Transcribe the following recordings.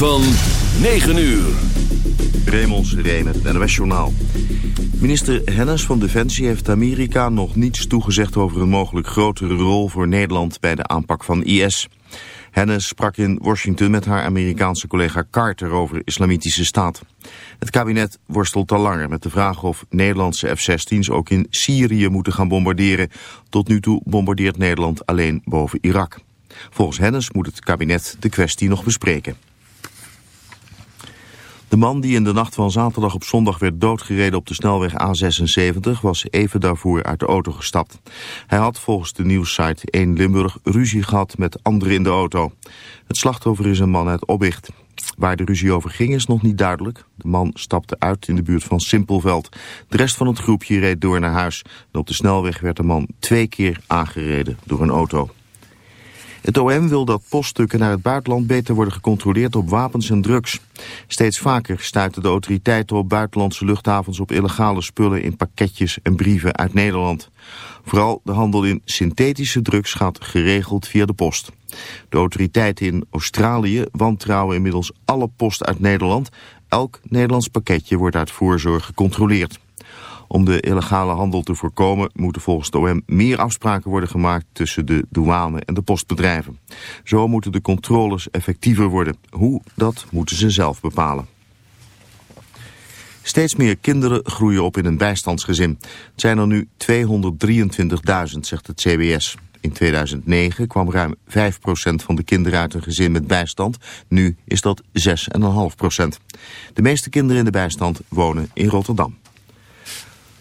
Van 9 uur. Raymond Seré met het NOS-journaal. Minister Hennis van Defensie heeft Amerika nog niets toegezegd... over een mogelijk grotere rol voor Nederland bij de aanpak van IS. Hennis sprak in Washington met haar Amerikaanse collega Carter... over islamitische staat. Het kabinet worstelt al langer met de vraag of Nederlandse F-16's... ook in Syrië moeten gaan bombarderen. Tot nu toe bombardeert Nederland alleen boven Irak. Volgens Hennis moet het kabinet de kwestie nog bespreken. De man die in de nacht van zaterdag op zondag werd doodgereden op de snelweg A76 was even daarvoor uit de auto gestapt. Hij had volgens de nieuwssite 1 Limburg ruzie gehad met anderen in de auto. Het slachtoffer is een man uit Obicht. Waar de ruzie over ging is nog niet duidelijk. De man stapte uit in de buurt van Simpelveld. De rest van het groepje reed door naar huis. Op de snelweg werd de man twee keer aangereden door een auto. Het OM wil dat poststukken naar het buitenland beter worden gecontroleerd op wapens en drugs. Steeds vaker stuiten de autoriteiten op buitenlandse luchthavens op illegale spullen in pakketjes en brieven uit Nederland. Vooral de handel in synthetische drugs gaat geregeld via de post. De autoriteiten in Australië wantrouwen inmiddels alle post uit Nederland. Elk Nederlands pakketje wordt uit voorzorg gecontroleerd. Om de illegale handel te voorkomen moeten volgens de OM meer afspraken worden gemaakt tussen de douane en de postbedrijven. Zo moeten de controles effectiever worden. Hoe, dat moeten ze zelf bepalen. Steeds meer kinderen groeien op in een bijstandsgezin. Het zijn er nu 223.000, zegt het CBS. In 2009 kwam ruim 5% van de kinderen uit een gezin met bijstand. Nu is dat 6,5%. De meeste kinderen in de bijstand wonen in Rotterdam.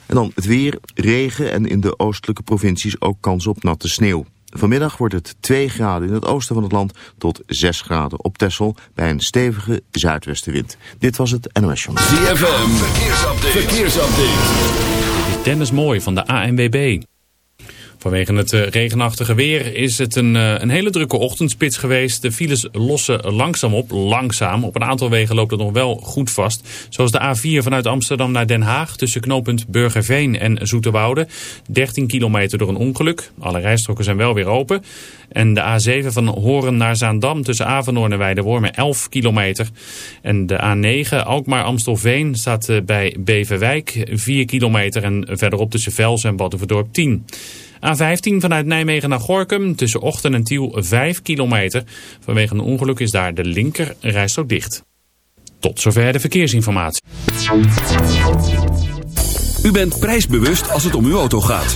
En dan het weer, regen en in de oostelijke provincies ook kans op natte sneeuw. Vanmiddag wordt het 2 graden in het oosten van het land tot 6 graden op Texel bij een stevige zuidwestenwind. Dit was het NOS Journal. ZFM, verkeersupdate. verkeersupdate. Dennis Mooi van de ANWB. Vanwege het eh, regenachtige weer is het een, eh, een hele drukke ochtendspits geweest. De files lossen langzaam op, langzaam. Op een aantal wegen loopt het nog wel goed vast. Zoals de A4 vanuit Amsterdam naar Den Haag tussen knooppunt Burgerveen en Zoeterwoude. 13 kilometer door een ongeluk. Alle rijstroken zijn wel weer open. En de A7 van Horen naar Zaandam tussen Avenhoorn en Weidewormen 11 kilometer. En de A9 Alkmaar-Amstelveen staat eh, bij Beverwijk 4 kilometer. En verderop tussen Vels en Battenverdorp 10 A15 vanuit Nijmegen naar Gorkum tussen Ochten en Tiel 5 kilometer. Vanwege een ongeluk is daar de linker rijstrook dicht. Tot zover de verkeersinformatie. U bent prijsbewust als het om uw auto gaat.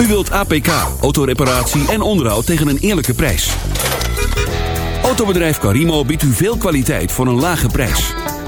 U wilt APK, autoreparatie en onderhoud tegen een eerlijke prijs. Autobedrijf Carimo biedt u veel kwaliteit voor een lage prijs.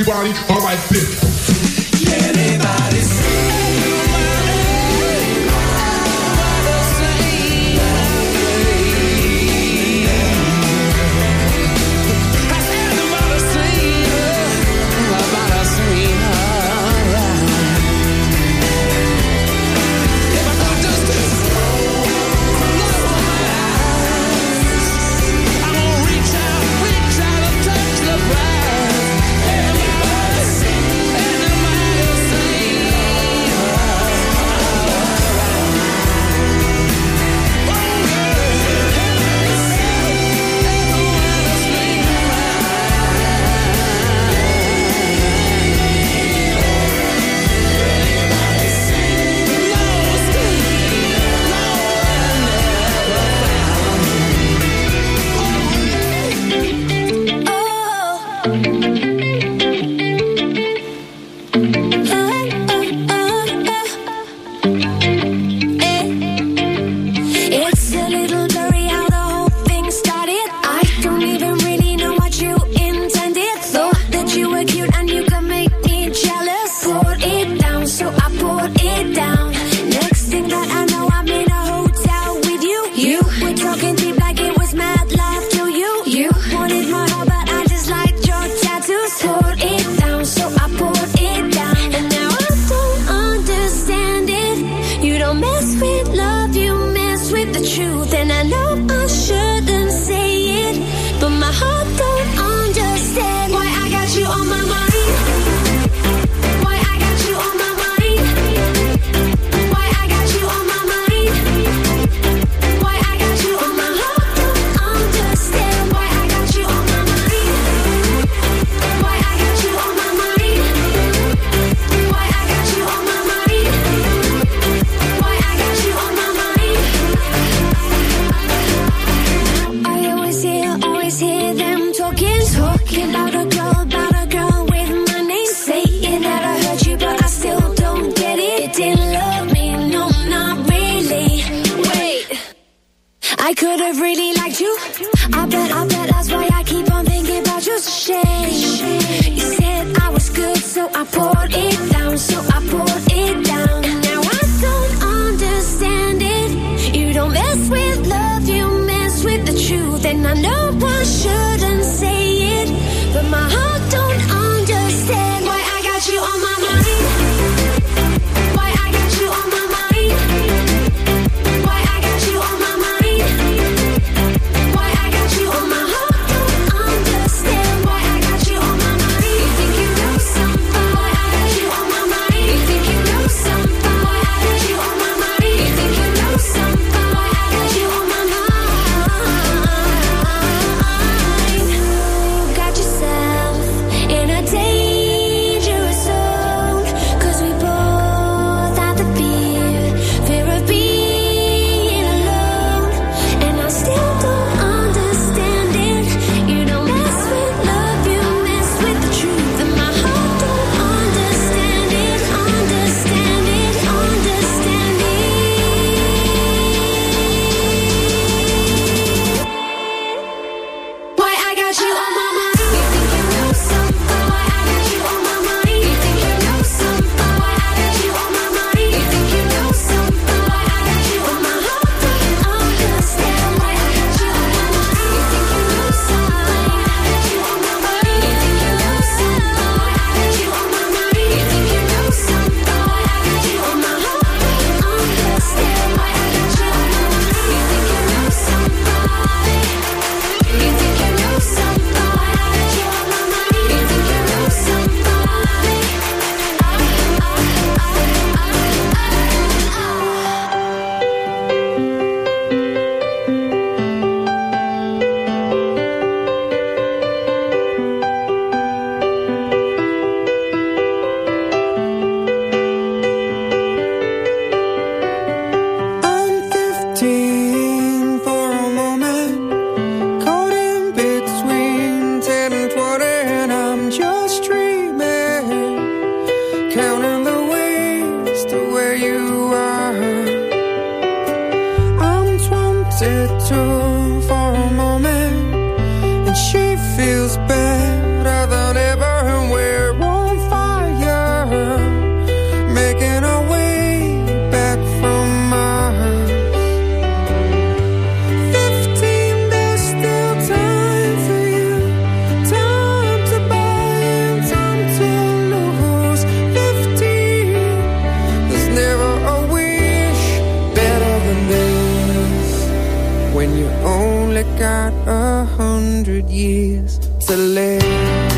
everybody. All right, and you only got a hundred years to live.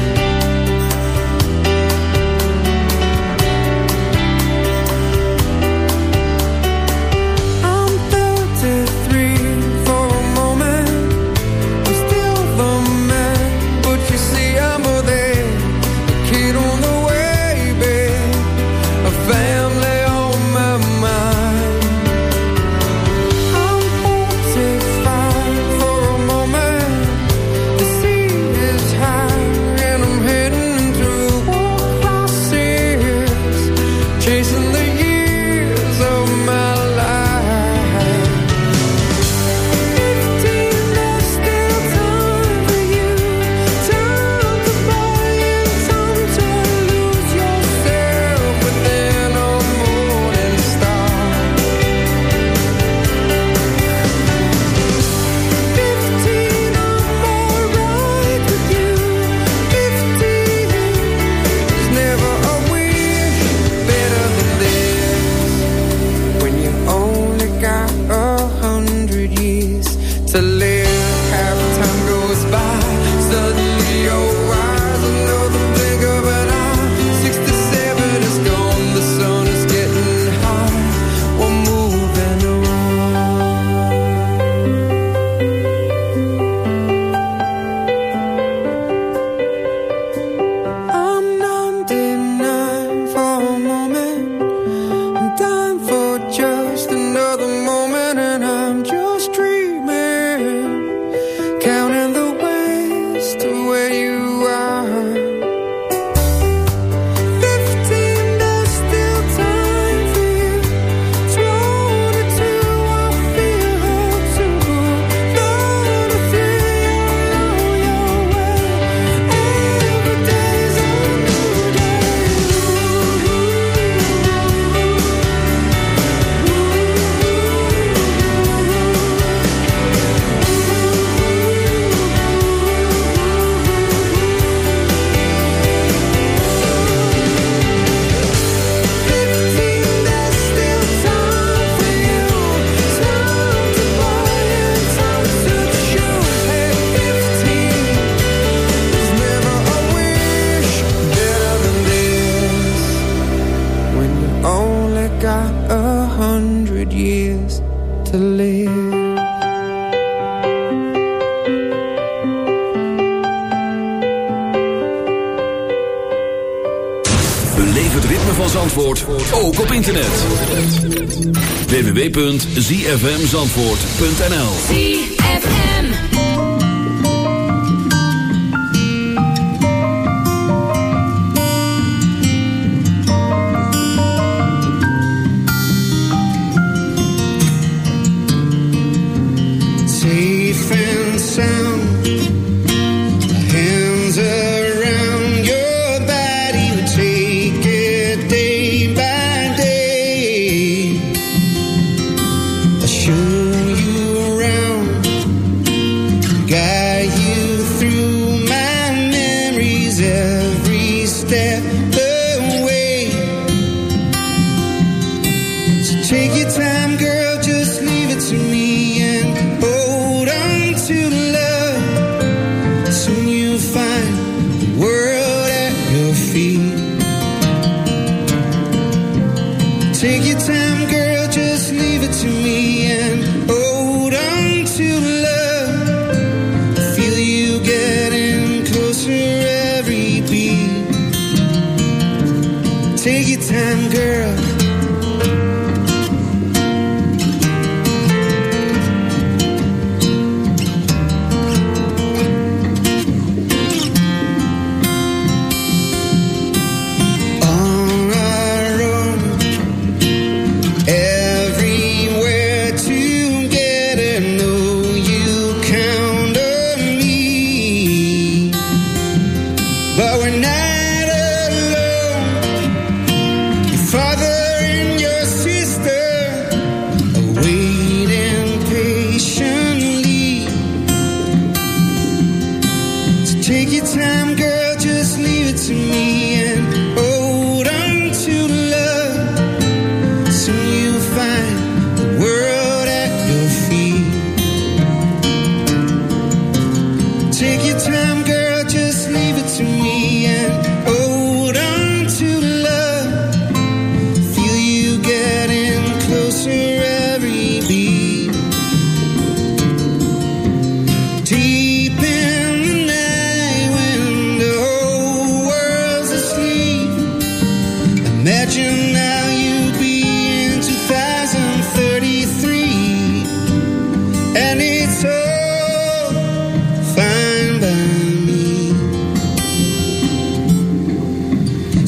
zfmzandvoort.nl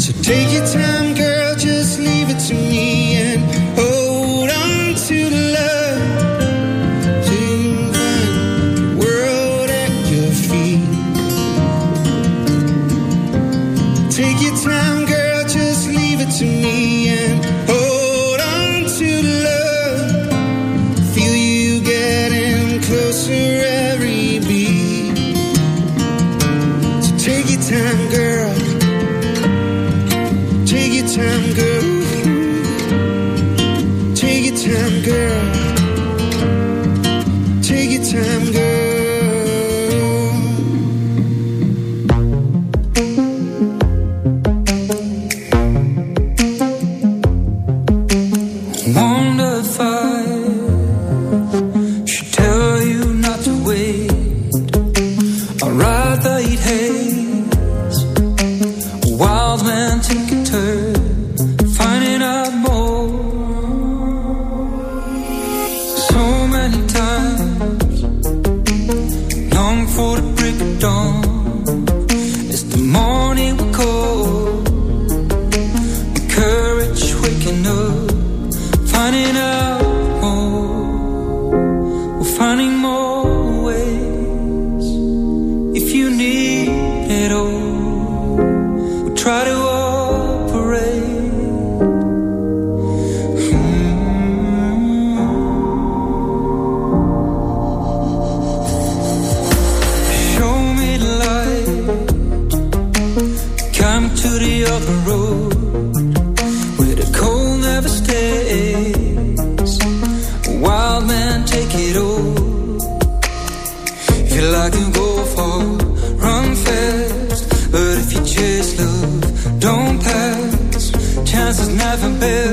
So take your time, man, take it all. If you like, you go far, run fast. But if you chase love, don't pass. Chances never better.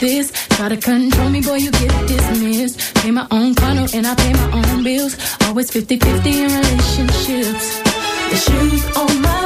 this. Try to control me, boy, you get dismissed. Pay my own condo, and I pay my own bills. Always 50 50 in relationships. The shoes on my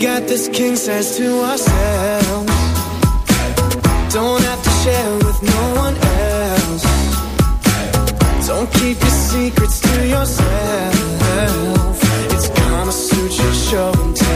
got this king size to ourselves. Don't have to share with no one else. Don't keep your secrets to yourself. It's Kama Sutra show and tell.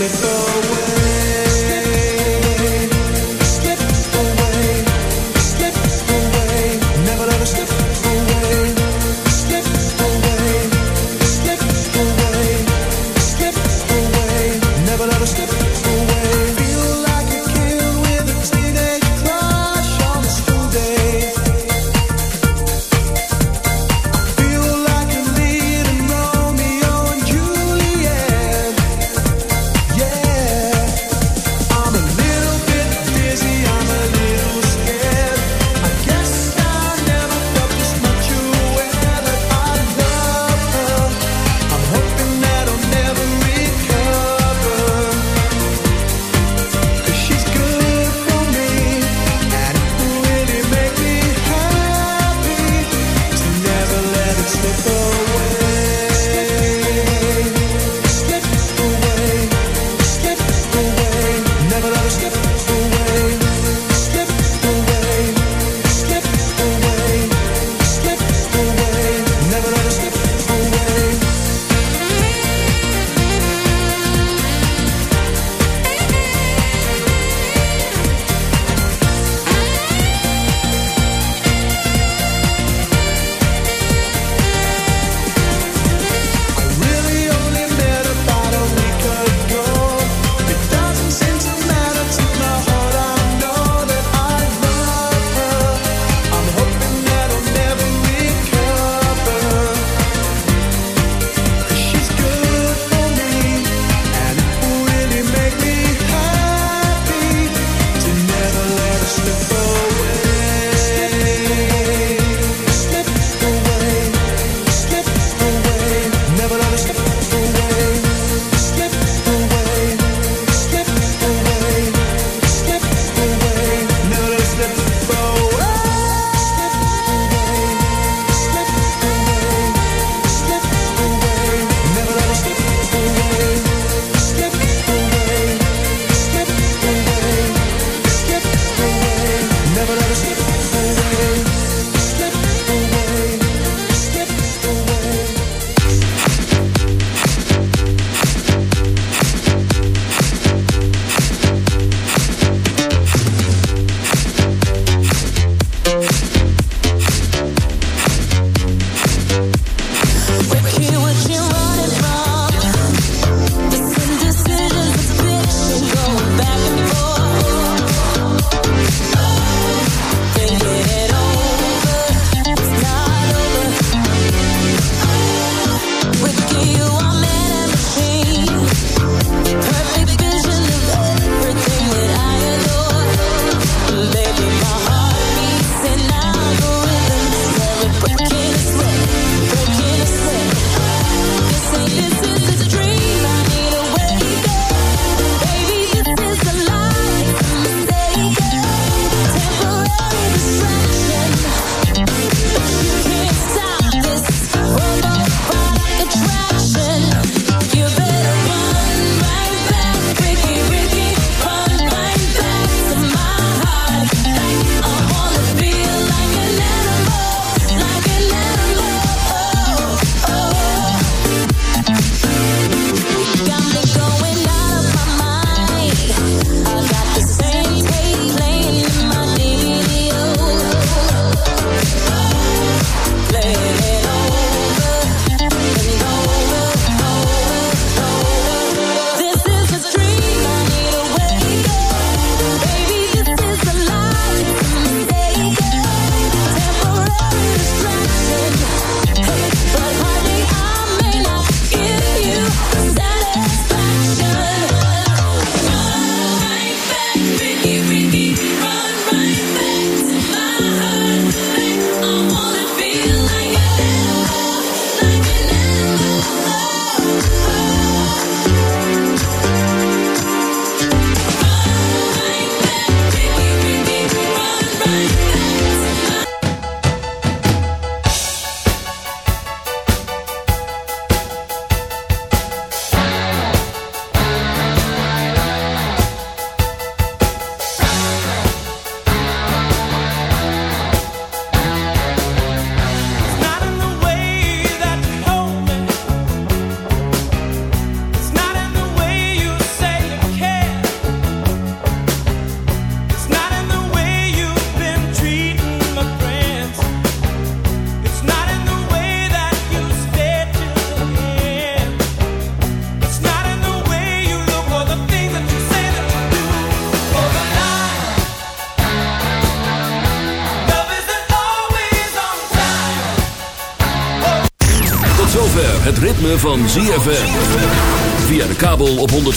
let go